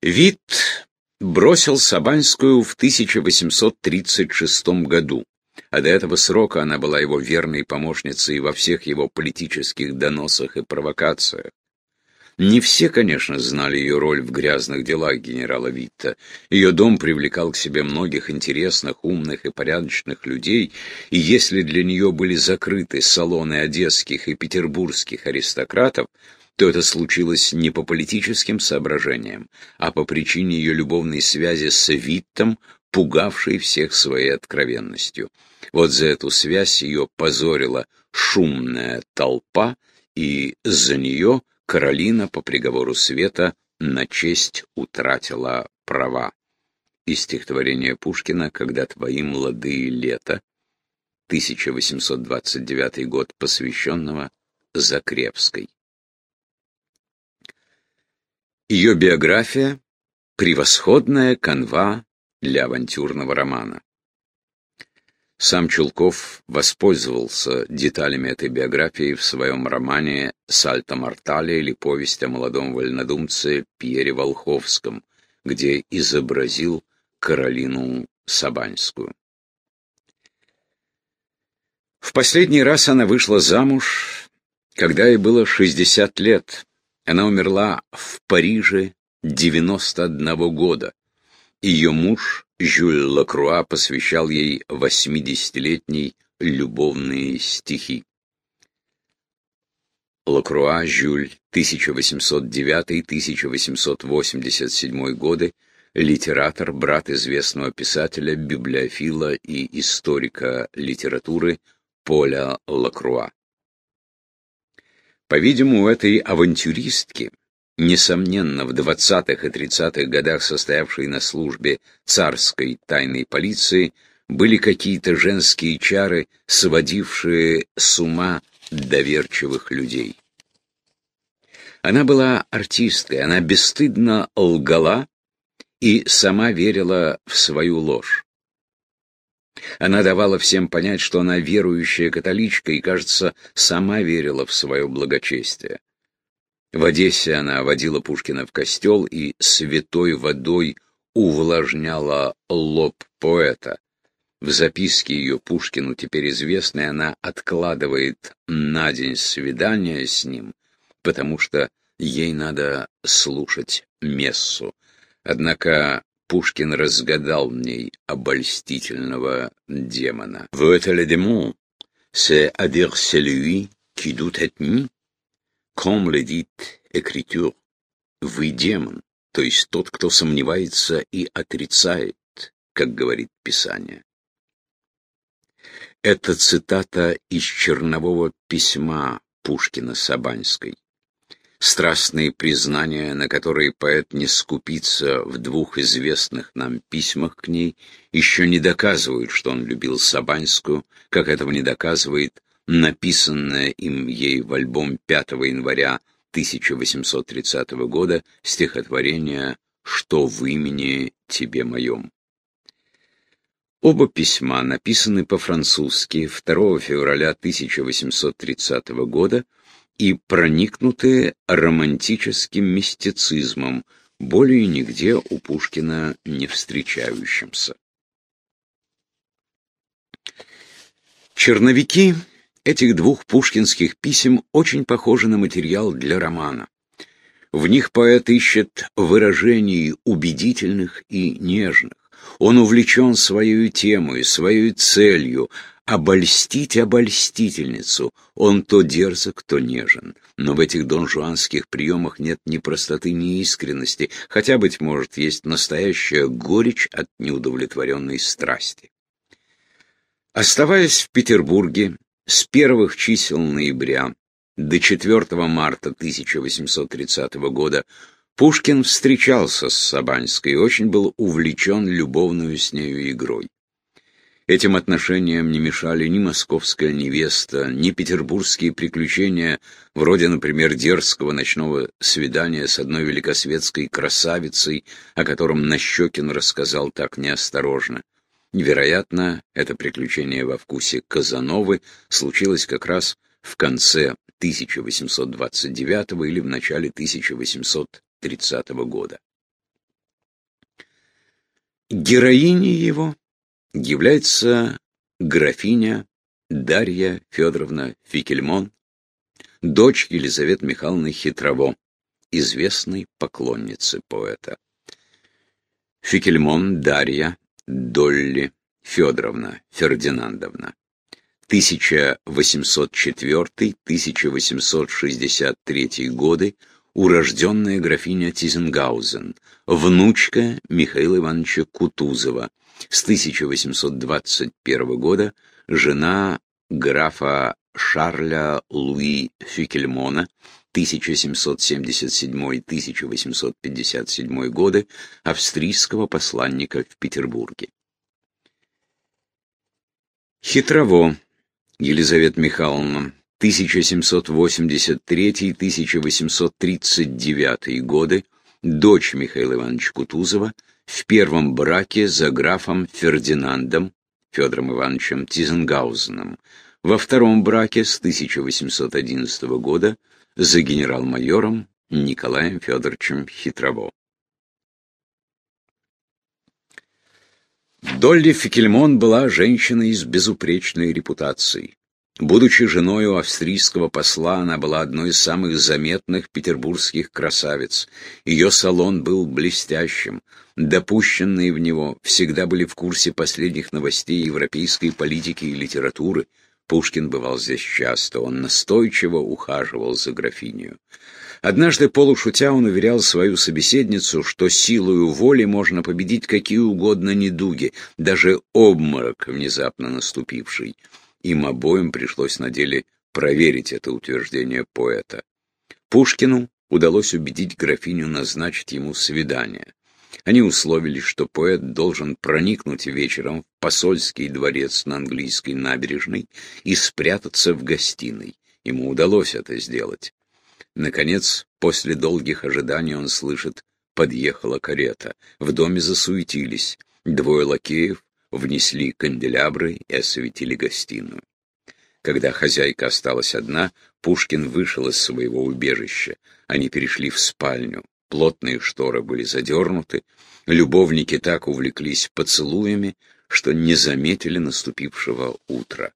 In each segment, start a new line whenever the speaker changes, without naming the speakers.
Вит бросил Сабанскую в 1836 году, а до этого срока она была его верной помощницей во всех его политических доносах и провокациях. Не все, конечно, знали ее роль в грязных делах генерала Витта. Ее дом привлекал к себе многих интересных, умных и порядочных людей, и если для нее были закрыты салоны одесских и петербургских аристократов, то это случилось не по политическим соображениям, а по причине ее любовной связи с Виттом, пугавшей всех своей откровенностью. Вот за эту связь ее позорила шумная толпа, и за нее Каролина по приговору света на честь утратила права. Из стихотворения Пушкина «Когда твои молодые лета», 1829 год, посвященного Закревской. Ее биография — превосходная канва для авантюрного романа. Сам Чулков воспользовался деталями этой биографии в своем романе «Сальто Мортале» или «Повесть о молодом вольнодумце Пьере Волховском», где изобразил Каролину Сабанскую. В последний раз она вышла замуж, когда ей было 60 лет, она умерла в Париже 91 года. Ее муж, Жюль Лакруа, посвящал ей 80-летней любовные стихи. Лакруа Жюль, 1809-1887 годы, литератор, брат известного писателя, библиофила и историка литературы Поля Лакруа. По-видимому, этой авантюристке, несомненно, в 20-х и 30-х годах состоявшей на службе царской тайной полиции, были какие-то женские чары, сводившие с ума доверчивых людей. Она была артисткой, она бесстыдно лгала и сама верила в свою ложь. Она давала всем понять, что она верующая католичка и, кажется, сама верила в свое благочестие. В Одессе она водила Пушкина в костел и святой водой увлажняла лоб поэта. В записке ее Пушкину, теперь известной, она откладывает на день свидания с ним, потому что ей надо слушать мессу. Однако Пушкин разгадал в ней обольстительного демона. «Vous êtes le démon, c'est à dire celui qui doute être mis, comme le вы демон, то есть тот, кто сомневается и отрицает, как говорит Писание». Это цитата из чернового письма Пушкина Сабанской страстные признания, на которые поэт не скупится в двух известных нам письмах к ней, еще не доказывают, что он любил Сабанскую, как этого не доказывает написанное им ей в альбом 5 января 1830 года стихотворение «Что в имени тебе моем». Оба письма написаны по-французски 2 февраля 1830 года, и проникнутые романтическим мистицизмом, более нигде у Пушкина не встречающимся. Черновики этих двух пушкинских писем очень похожи на материал для романа. В них поэт ищет выражений убедительных и нежных. Он увлечен своей темой, своей целью, обольстить обольстительницу. Он то дерзок, то нежен. Но в этих донжуанских приемах нет ни простоты, ни искренности, хотя, быть может, есть настоящая горечь от неудовлетворенной страсти. Оставаясь в Петербурге с первых чисел ноября до 4 марта 1830 года, Пушкин встречался с Сабанской и очень был увлечен любовную с нею игрой. Этим отношениям не мешали ни московская невеста, ни петербургские приключения, вроде, например, дерзкого ночного свидания с одной великосветской красавицей, о котором Нащекин рассказал так неосторожно. Вероятно, это приключение во вкусе Казановы случилось как раз в конце 1829 или в начале 1830 года. Героиней его является графиня Дарья Федоровна Фикельмон, дочь Елизаветы Михайловны Хитрово, известной поклонницы поэта. Фикельмон Дарья Долли Федоровна Фердинандовна. 1804-1863 годы урожденная графиня Тизенгаузен, внучка Михаила Ивановича Кутузова, с 1821 года жена графа Шарля Луи Фюкельмона 1777-1857 годы, австрийского посланника в Петербурге. Хитрово Елизавета Михайловна 1783-1839 годы, дочь Михаила Ивановича Кутузова, в первом браке за графом Фердинандом Федором Ивановичем Тизенгаузеном, во втором браке с 1811 года за генерал-майором Николаем Федоровичем Хитрово. Долли Фикельмон была женщиной с безупречной репутацией. Будучи женой у австрийского посла, она была одной из самых заметных петербургских красавиц. Ее салон был блестящим. Допущенные в него всегда были в курсе последних новостей европейской политики и литературы. Пушкин бывал здесь часто, он настойчиво ухаживал за графинью. Однажды, полушутя, он уверял свою собеседницу, что силою воли можно победить какие угодно недуги, даже обморок, внезапно наступивший. Им обоим пришлось на деле проверить это утверждение поэта. Пушкину удалось убедить графиню назначить ему свидание. Они условились, что поэт должен проникнуть вечером в посольский дворец на английской набережной и спрятаться в гостиной. Ему удалось это сделать. Наконец, после долгих ожиданий он слышит, подъехала карета. В доме засуетились. Двое лакеев внесли канделябры и осветили гостиную. Когда хозяйка осталась одна, Пушкин вышел из своего убежища. Они перешли в спальню. Плотные шторы были задернуты. Любовники так увлеклись поцелуями, что не заметили наступившего утра.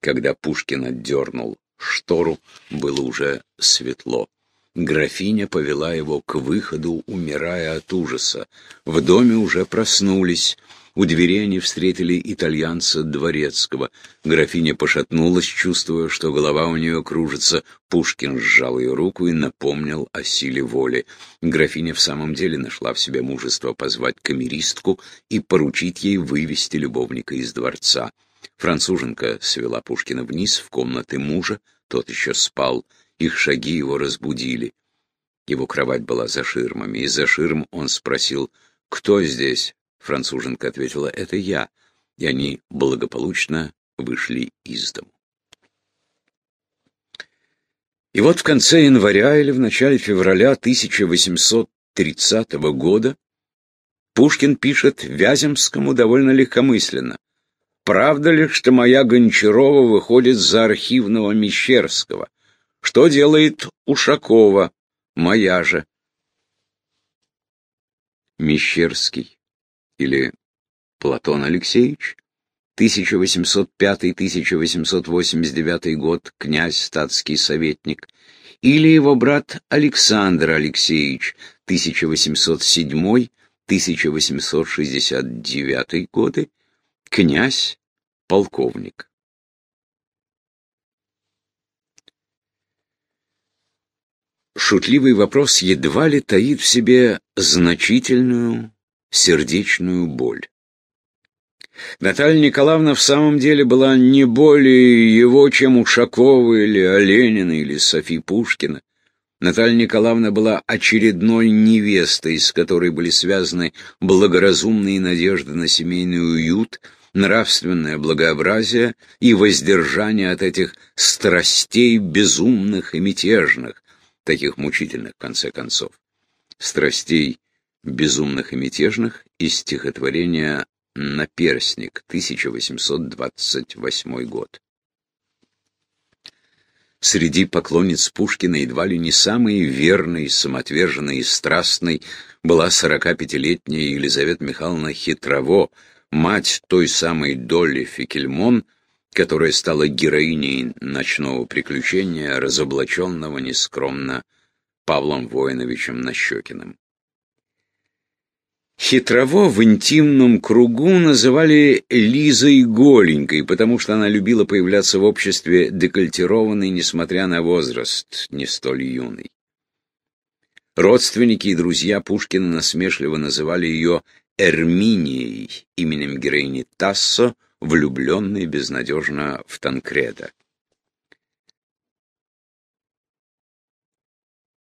Когда Пушкин отдернул штору, было уже светло. Графиня повела его к выходу, умирая от ужаса. В доме уже проснулись. У двери они встретили итальянца Дворецкого. Графиня пошатнулась, чувствуя, что голова у нее кружится. Пушкин сжал ее руку и напомнил о силе воли. Графиня в самом деле нашла в себе мужество позвать камеристку и поручить ей вывести любовника из дворца. Француженка свела Пушкина вниз в комнаты мужа, тот еще спал, их шаги его разбудили. Его кровать была за ширмами, и за ширм он спросил, «Кто здесь?» Француженка ответила, это я. И они благополучно вышли из дому. И вот в конце января или в начале февраля 1830 года Пушкин пишет Вяземскому довольно легкомысленно. «Правда ли, что моя Гончарова выходит за архивного Мещерского? Что делает Ушакова, моя же?» Мещерский или Платон Алексеевич, 1805-1889 год, князь, статский советник, или его брат Александр Алексеевич, 1807-1869 годы, князь, полковник. Шутливый вопрос едва ли таит в себе значительную сердечную боль. Наталья Николаевна в самом деле была не более его, чем Ушакова или Оленина или Софи Пушкина. Наталья Николаевна была очередной невестой, с которой были связаны благоразумные надежды на семейный уют, нравственное благообразие и воздержание от этих страстей безумных и мятежных, таких мучительных в конце концов. Страстей безумных и мятежных из стихотворения «Наперсник», 1828 год. Среди поклонниц Пушкина едва ли не самой верной, самоотверженной и страстной была 45-летняя Елизавета Михайловна Хитрово, мать той самой Долли Фикельмон, которая стала героиней ночного приключения, разоблаченного нескромно Павлом Воиновичем Нащекиным. Хитрово в интимном кругу называли Лизой Голенькой, потому что она любила появляться в обществе декольтированной, несмотря на возраст, не столь юный. Родственники и друзья Пушкина насмешливо называли ее Эрминией, именем героини Тассо, влюбленной безнадежно в Танкреда.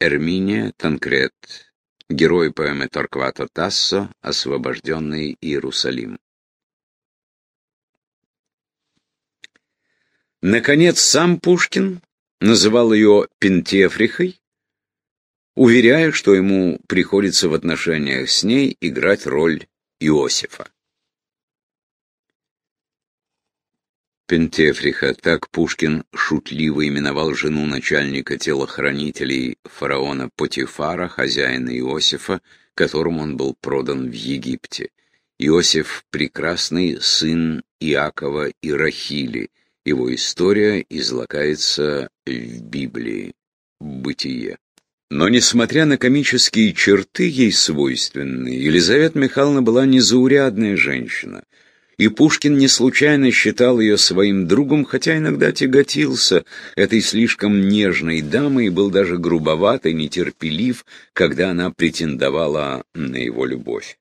Эрминия Танкред Герой поэмы Торквата Тассо «Освобожденный Иерусалим». Наконец, сам Пушкин называл ее Пентефрихой, уверяя, что ему приходится в отношениях с ней играть роль Иосифа. Пентефриха, так Пушкин шутливо именовал жену начальника телохранителей фараона Потифара, хозяина Иосифа, которому он был продан в Египте. Иосиф — прекрасный сын Иакова и Рахили. Его история излагается в Библии, «Бытие». Но, несмотря на комические черты ей свойственные, Елизавета Михайловна была незаурядная женщина — и Пушкин не случайно считал ее своим другом, хотя иногда тяготился этой слишком нежной дамой и был даже грубоват и нетерпелив, когда она претендовала на его любовь.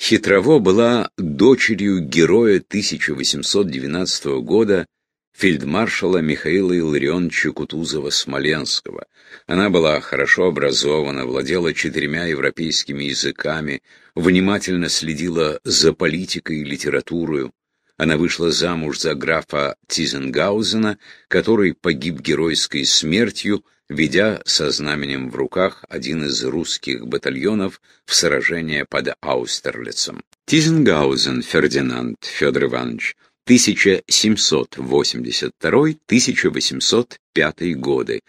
Хитрово была дочерью героя 1812 года фельдмаршала Михаила Илларионовича Кутузова-Смоленского. Она была хорошо образована, владела четырьмя европейскими языками, внимательно следила за политикой и литературой. Она вышла замуж за графа Тизенгаузена, который погиб геройской смертью, ведя со знаменем в руках один из русских батальонов в сражение под Аустерлицем. Тизенгаузен Фердинанд Федор Иванович 1782-1805 годы.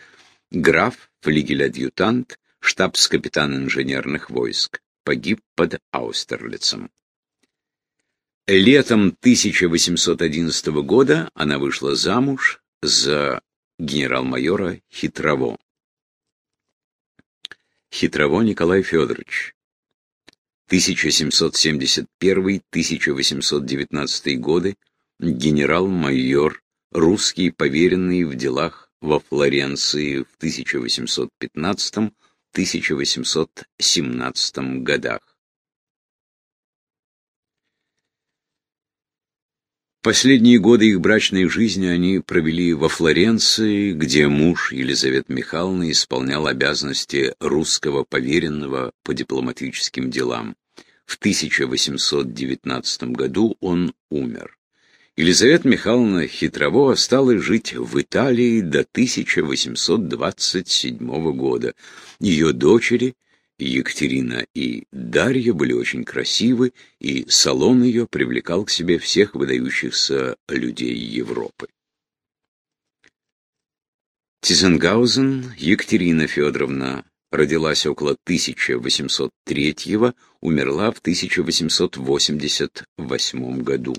Граф, флигель-адъютант, штабс-капитан инженерных войск. Погиб под Аустерлицем. Летом 1811 года она вышла замуж за генерал-майора Хитрово. Хитрово Николай Федорович, 1771-1819 годы, генерал-майор, русский поверенный в делах во Флоренции в 1815-1817 годах. Последние годы их брачной жизни они провели во Флоренции, где муж Елизавета Михайловна исполнял обязанности русского поверенного по дипломатическим делам. В 1819 году он умер. Елизавета Михайловна Хитрово осталась жить в Италии до 1827 года. Ее дочери Екатерина и Дарья были очень красивы, и салон ее привлекал к себе всех выдающихся людей Европы. Тизенгаузен Екатерина Федоровна родилась около 1803 умерла в 1888 году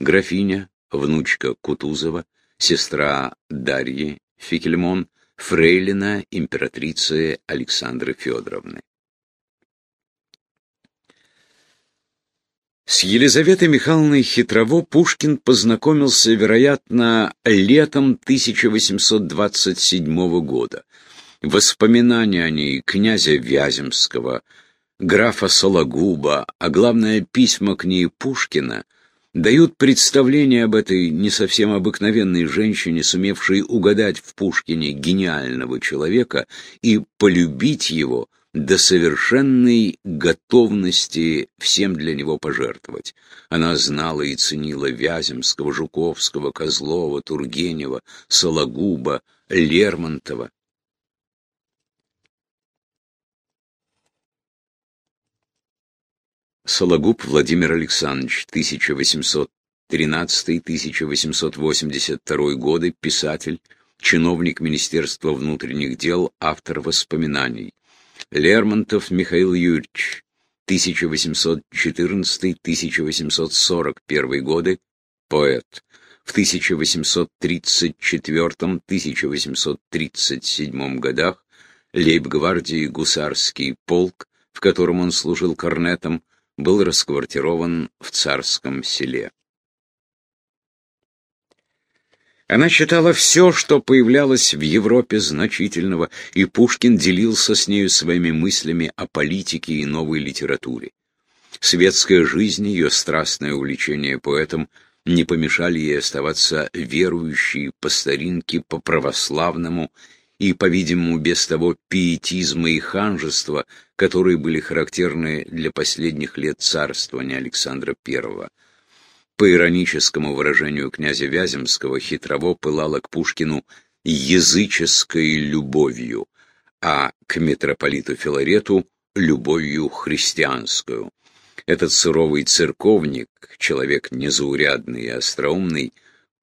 графиня, внучка Кутузова, сестра Дарьи Фикельмон, фрейлина императрицы Александры Федоровны. С Елизаветой Михайловной Хитрово Пушкин познакомился, вероятно, летом 1827 года. Воспоминания о ней князя Вяземского, графа Сологуба, а главное письма к ней Пушкина – дают представление об этой не совсем обыкновенной женщине, сумевшей угадать в Пушкине гениального человека и полюбить его до совершенной готовности всем для него пожертвовать. Она знала и ценила Вяземского, Жуковского, Козлова, Тургенева, Сологуба, Лермонтова. Сологуб Владимир Александрович, 1813-1882 годы, писатель, чиновник Министерства внутренних дел, автор воспоминаний. Лермонтов Михаил Юрьевич, 1814-1841 годы, поэт. В 1834-1837 годах лейб-гвардии гусарский полк, в котором он служил корнетом, был расквартирован в царском селе. Она читала все, что появлялось в Европе значительного, и Пушкин делился с нею своими мыслями о политике и новой литературе. Светская жизнь, ее страстное увлечение поэтом не помешали ей оставаться верующей по старинке, по православному и, по-видимому, без того пиетизма и ханжества, которые были характерны для последних лет царствования Александра I. По ироническому выражению князя Вяземского, хитрово пылала к Пушкину языческой любовью, а к митрополиту Филарету — любовью христианскую. Этот суровый церковник, человек незаурядный и остроумный,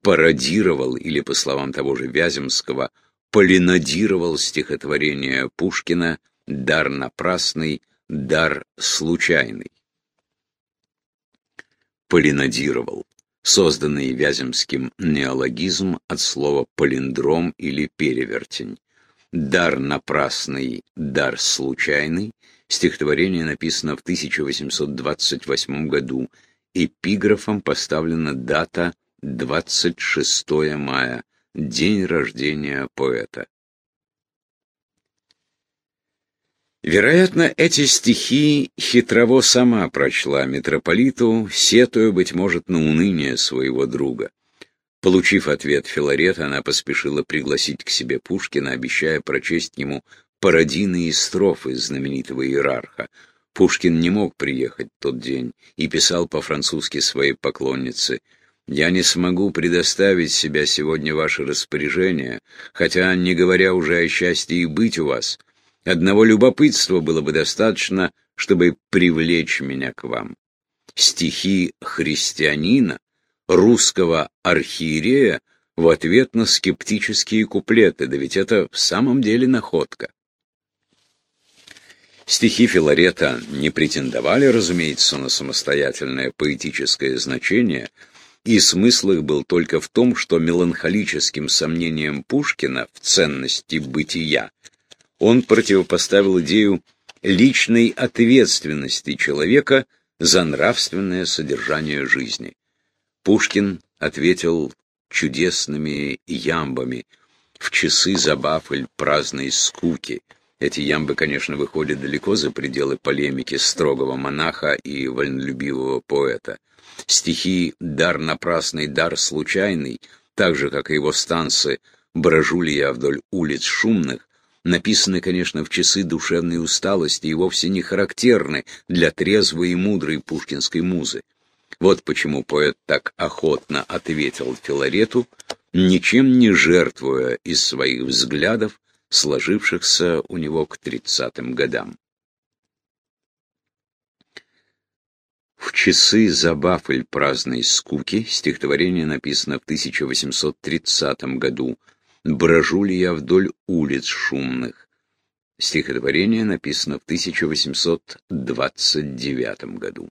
пародировал, или, по словам того же Вяземского, полинодировал стихотворение Пушкина «Дар напрасный, дар случайный» полинодировал, созданный Вяземским неологизм от слова полиндром или перевертень. «Дар напрасный, дар случайный» стихотворение написано в 1828 году. Эпиграфом поставлена дата 26 мая, день рождения поэта. Вероятно, эти стихи хитрово сама прочла митрополиту, сетуя, быть может, на уныние своего друга. Получив ответ Филарета, она поспешила пригласить к себе Пушкина, обещая прочесть ему пародийные строфы знаменитого иерарха. Пушкин не мог приехать тот день и писал по-французски своей поклоннице «Я не смогу предоставить себя сегодня ваше распоряжение, хотя, не говоря уже о счастье и быть у вас, Одного любопытства было бы достаточно, чтобы привлечь меня к вам. Стихи христианина, русского архиерея, в ответ на скептические куплеты, да ведь это в самом деле находка. Стихи Филарета не претендовали, разумеется, на самостоятельное поэтическое значение, и смысл их был только в том, что меланхолическим сомнением Пушкина в ценности бытия он противопоставил идею личной ответственности человека за нравственное содержание жизни. Пушкин ответил чудесными ямбами в часы забав или праздной скуки. Эти ямбы, конечно, выходят далеко за пределы полемики строгого монаха и вольнолюбивого поэта. Стихи «Дар напрасный, дар случайный», так же, как и его станцы «Брожу ли я вдоль улиц шумных», написаны, конечно, в часы душевной усталости и вовсе не характерны для трезвой и мудрой пушкинской музы. Вот почему поэт так охотно ответил Филарету, ничем не жертвуя из своих взглядов, сложившихся у него к тридцатым годам. В часы забав или праздной скуки стихотворение написано в 1830 году брожу ли я вдоль улиц шумных. Стихотворение написано в 1829 году.